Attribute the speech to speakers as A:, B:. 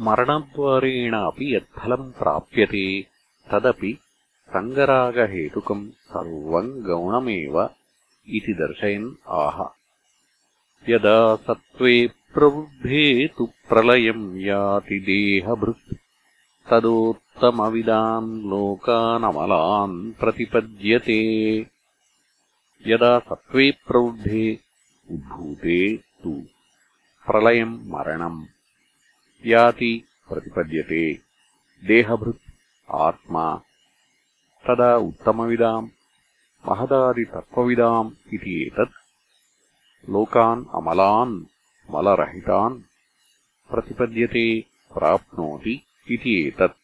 A: मरणद्वारेण अपि यत्फलम् प्राप्यते तदपि सङ्गरागहेतुकम् सर्वम् गौणमेव इति दर्शयन् आह। यदा सत्त्वे प्रवृद्धे तु प्रलयम् याति देहभृत् तदोत्तमविदान् लोकानमलान् प्रतिपद्यते। यदा सत्त्वे प्रवृद्धे उद्भूते तु प्रलयम् मरणम् याति प्रतिपद्यते देहभृत् आत्मा तदा उत्तमविदाम् महदादितत्त्वविदाम् इति एतत् लोकान् अमलान् मलरहितान् प्रतिपद्यते प्राप्नोति इति एतत्